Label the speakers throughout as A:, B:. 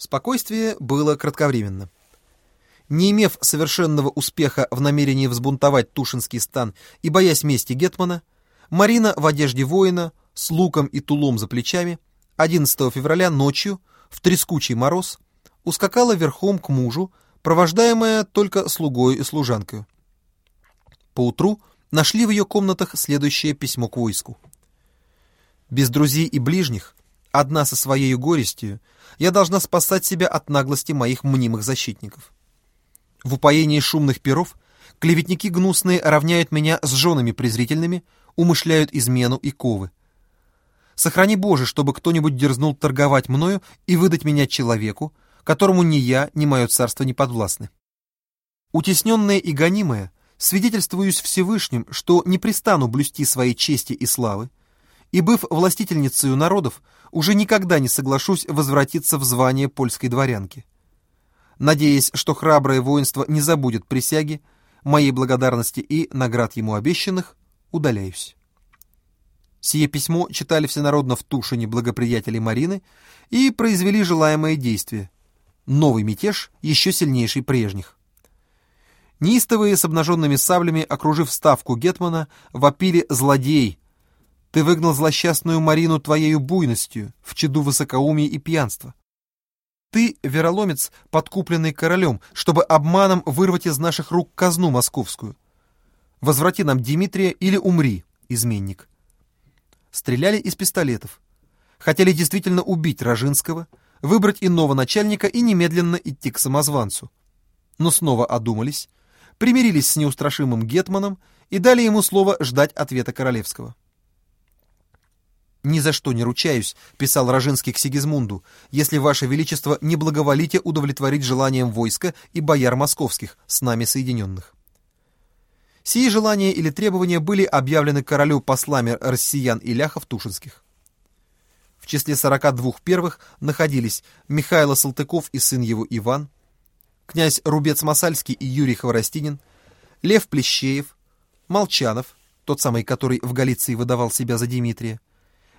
A: Спокойствие было кратковременно. Не имев совершенного успеха в намерении взбунтовать Тушинский стан и боясь мести Гетмана, Марина в одежде воина, с луком и тулом за плечами, 11 февраля ночью, в трескучий мороз, ускакала верхом к мужу, провождаемая только слугой и служанкой. Поутру нашли в ее комнатах следующее письмо к войску. «Без друзей и ближних, одна со своей горестью, я должна спасать себя от наглости моих мнимых защитников. В упоении шумных перов клеветники гнусные равняют меня с женами презрительными, умышляют измену и ковы. Сохрани Боже, чтобы кто-нибудь дерзнул торговать мною и выдать меня человеку, которому ни я, ни мое царство не подвластны. Утесненная и гонимая, свидетельствуюсь Всевышним, что не пристану блюсти своей чести и славы, и, быв властительницей народов, уже никогда не соглашусь возвратиться в звание польской дворянки. Надеясь, что храброе воинство не забудет присяги, моей благодарности и наград ему обещанных, удаляюсь. Сие письмо читали всенародно в Тушине благоприятели Марины и произвели желаемое действие. Новый мятеж, еще сильнейший прежних. Неистовые с обнаженными саблями, окружив ставку Гетмана, вопили «Злодей! Ты выгнал злосчастную Марину твоею буйностью, в чаду высокоумия и пьянства. Ты, вероломец, подкупленный королем, чтобы обманом вырвать из наших рук казну московскую. Возврати нам Дмитрия или умри, изменник. Стреляли из пистолетов. Хотели действительно убить Рожинского, выбрать иного начальника и немедленно идти к самозванцу. Но снова одумались, примирились с неустрашимым Гетманом и дали ему слово ждать ответа Королевского. «Ни за что не ручаюсь», — писал Рожинский к Сигизмунду, «если Ваше Величество не благоволите удовлетворить желаниям войска и бояр московских, с нами соединенных». Сии желания или требования были объявлены королю послами россиян и ляхов тушинских. В числе 42 первых находились Михайло Салтыков и сын его Иван, князь Рубец Масальский и Юрий Хворостинин, Лев Плещеев, Молчанов, тот самый, который в Галиции выдавал себя за Дмитрия,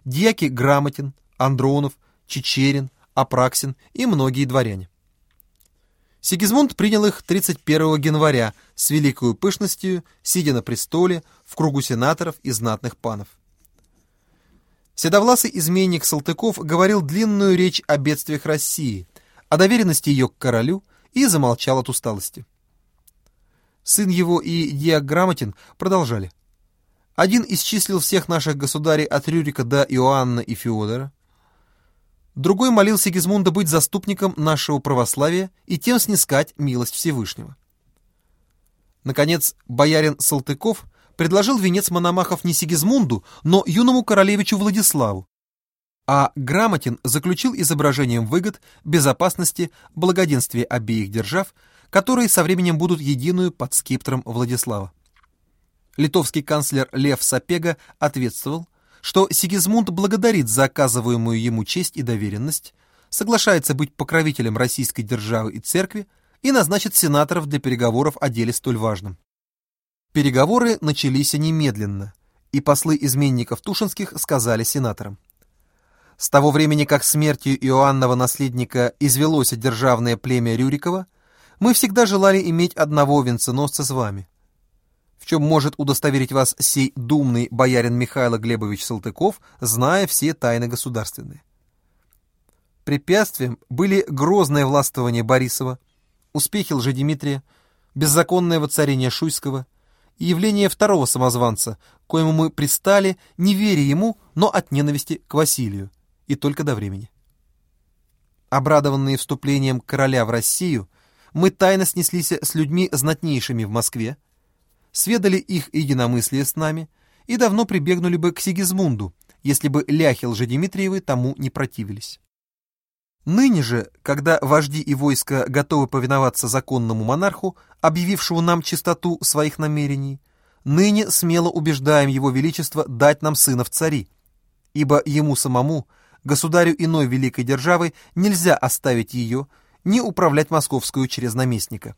A: дьяки Грамотин, Андронов, Чечерин, Апраксин и многие дворяне. Сигизмунд принял их 31 января с великой пышностью, сидя на престоле в кругу сенаторов и знатных панов. Седовласый изменник Салтыков говорил длинную речь о бедствиях России, о доверенности ее к королю и замолчал от усталости. Сын его и Диаграмотин продолжали. Один исчислил всех наших государей от Рюрика до Иоанна и Феодора. Другой молил Сигизмунда быть заступником нашего православия и тем снискать милость Всевышнего. Наконец, боярин Салтыков предложил венец Мономахов не Сигизмунду, но юному королевичу Владиславу, а Грамотин заключил изображением выгод, безопасности, благоденствия обеих держав, которые со временем будут единую под скиптром Владислава. Литовский канцлер Лев Сапега ответствовал, что Сигизмунд благодарит за оказываемую ему честь и доверенность, соглашается быть покровителем российской державы и церкви и назначит сенаторов для переговоров о деле столь важном. Переговоры начались немедленно, и послы изменников Тушинских сказали сенаторам. С того времени, как смертью Иоаннова наследника извелось державное племя Рюрикова, мы всегда желали иметь одного венценосца с вами — в чем может удостоверить вас сей думный боярин Михаил Глебович Салтыков, зная все тайны государственные. Препятствием были грозное властвование Борисова, успехи лжедимитрия, беззаконное воцарение Шуйского и явление второго самозванца, коему мы пристали, не веря ему, но от ненависти к Василию, и только до времени. Обрадованные вступлением короля в Россию, мы тайно снеслись с людьми знатнейшими в Москве, сведали их единомыслие с нами и давно прибегнули бы к Сигизмунду, если бы ляхи Лжедимитриевы тому не противились. Ныне же, когда вожди и войско готовы повиноваться законному монарху, объявившему нам чистоту своих намерений, ныне смело убеждаем его величество дать нам сына в цари, ибо ему самому, государю иной великой державы, нельзя оставить ее, не управлять московскую через наместника.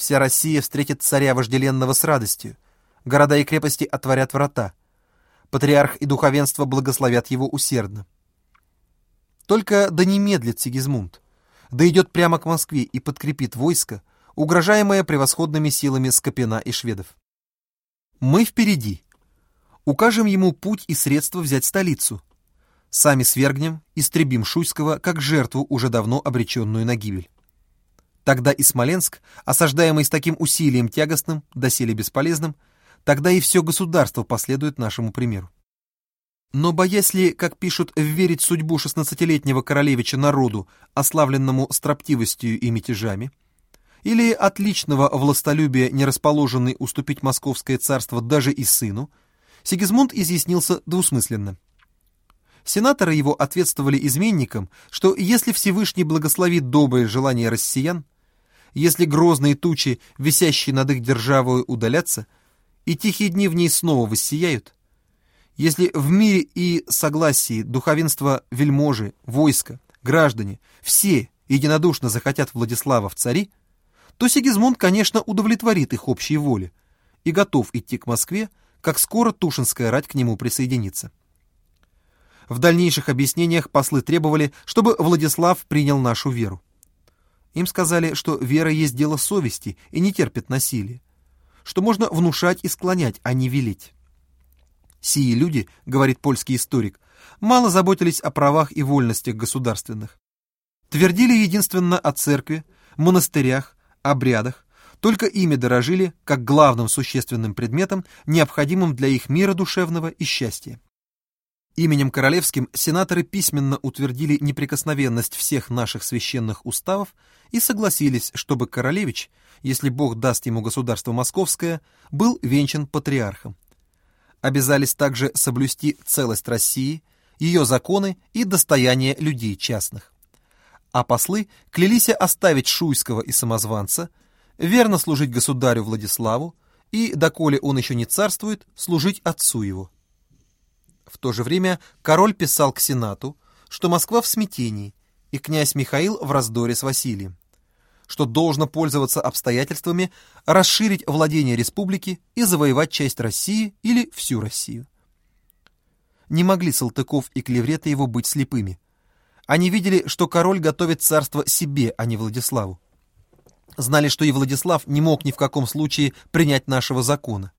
A: Вся Россия встретит царя вожделенного с радостью. Города и крепости отворят врата. Патриарх и духовенство благословят его усердно. Только да не медлит Сигизмунд. да идет прямо к Москве и подкрепит войско, угрожаемое превосходными силами Скопина и шведов. Мы впереди. Укажем ему путь и средства взять столицу. Сами свергнем, истребим Шуйского как жертву, уже давно обреченную на гибель. Тогда и Смоленск, осаждаемый с таким усилием тягостным, доселе бесполезным, тогда и все государство последует нашему примеру. Но боясь ли, как пишут, верить судьбу шестнадцатилетнего королевича народу, ославленному строптивостью и мятежами, или отличного властолюбия, не расположенный уступить московское царство даже и сыну, Сигизмунд изъяснился двусмысленно. Сенаторы его ответствовали изменникам, что если Всевышний благословит доброе желание россиян, если грозные тучи, висящие над их державою, удалятся, и тихие дни в ней снова воссияют, если в мире и согласии духовенство вельможи, войска, граждане, все единодушно захотят Владислава в цари, то Сигизмунд, конечно, удовлетворит их общей воле и готов идти к Москве, как скоро Тушинская рать к нему присоединится. В дальнейших объяснениях послы требовали, чтобы Владислав принял нашу веру. Им сказали, что вера есть дело совести и не терпит насилия, что можно внушать и склонять, а не велить. Сии люди, говорит польский историк, мало заботились о правах и вольностях государственных. Твердили единственно о церкви, монастырях, обрядах, только ими дорожили как главным существенным предметом, необходимым для их мира душевного и счастья. Именем королевским сенаторы письменно утвердили неприкосновенность всех наших священных уставов и согласились, чтобы королевич, если Бог даст ему государство московское, был венчан патриархом. Обязались также соблюсти целость России, ее законы и достояние людей частных. А послы клялись оставить Шуйского и самозванца, верно служить государю Владиславу и, доколе он еще не царствует, служить отцу его. В то же время король писал к Сенату, что Москва в смятении, и князь Михаил в раздоре с Василием, что должно пользоваться обстоятельствами, расширить владение республики и завоевать часть России или всю Россию. Не могли Салтыков и клевреты его быть слепыми. Они видели, что король готовит царство себе, а не Владиславу. Знали, что и Владислав не мог ни в каком случае принять нашего закона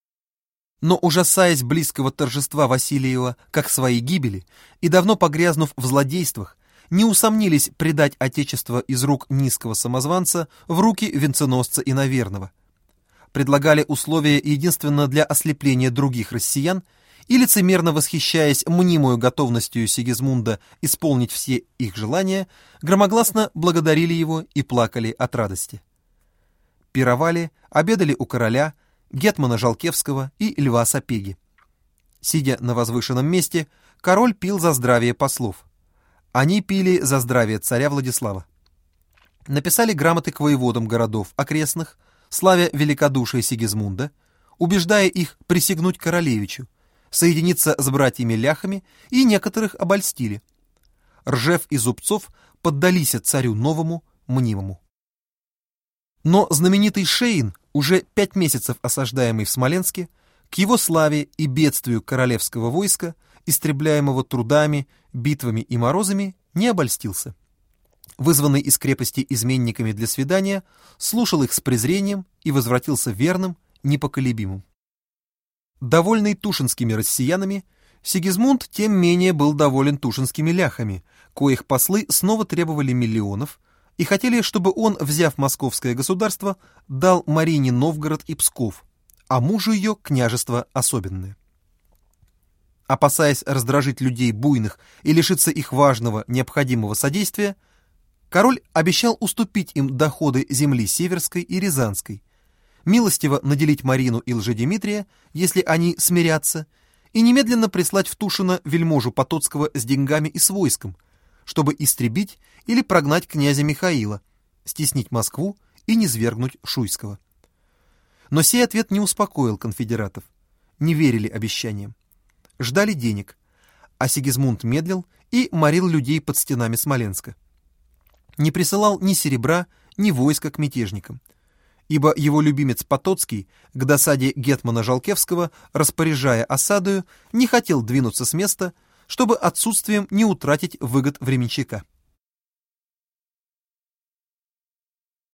A: но, ужасаясь близкого торжества Васильева как своей гибели и давно погрязнув в злодействах, не усомнились предать отечество из рук низкого самозванца в руки венценосца и наверного. Предлагали условия единственно для ослепления других россиян и, лицемерно восхищаясь мнимую готовностью Сигизмунда исполнить все их желания, громогласно благодарили его и плакали от радости. Пировали, обедали у короля, Гетмана Жалкевского и Льва Сапеги. Сидя на возвышенном месте, король пил за здравие послов. Они пили за здравие царя Владислава. Написали грамоты к воеводам городов окрестных, славя великодушие Сигизмунда, убеждая их присягнуть королевичу, соединиться с братьями-ляхами и некоторых обольстили. Ржев и Зубцов поддались царю новому, мнимому. Но знаменитый Шейн, уже пять месяцев осаждаемый в Смоленске, к его славе и бедствию королевского войска, истребляемого трудами, битвами и морозами, не обольстился. Вызванный из крепости изменниками для свидания, слушал их с презрением и возвратился верным, непоколебимым. Довольный тушинскими россиянами, Сигизмунд тем менее был доволен тушинскими ляхами, коих послы снова требовали миллионов, и хотели, чтобы он, взяв московское государство, дал Марине Новгород и Псков, а мужу ее княжество особенное. Опасаясь раздражить людей буйных и лишиться их важного, необходимого содействия, король обещал уступить им доходы земли Северской и Рязанской, милостиво наделить Марину и Лжедимитрия, если они смирятся, и немедленно прислать в Тушино вельможу Потоцкого с деньгами и с войском – чтобы истребить или прогнать князя Михаила, стеснить Москву и низвергнуть Шуйского. Но сей ответ не успокоил конфедератов. Не верили обещаниям. Ждали денег, а Сигизмунд медлил и морил людей под стенами Смоленска. Не присылал ни серебра, ни войска к мятежникам, ибо его любимец Потоцкий, к досаде Гетмана Жалкевского, распоряжая осадою, не хотел двинуться с места, чтобы отсутствием не утратить выгод временщика.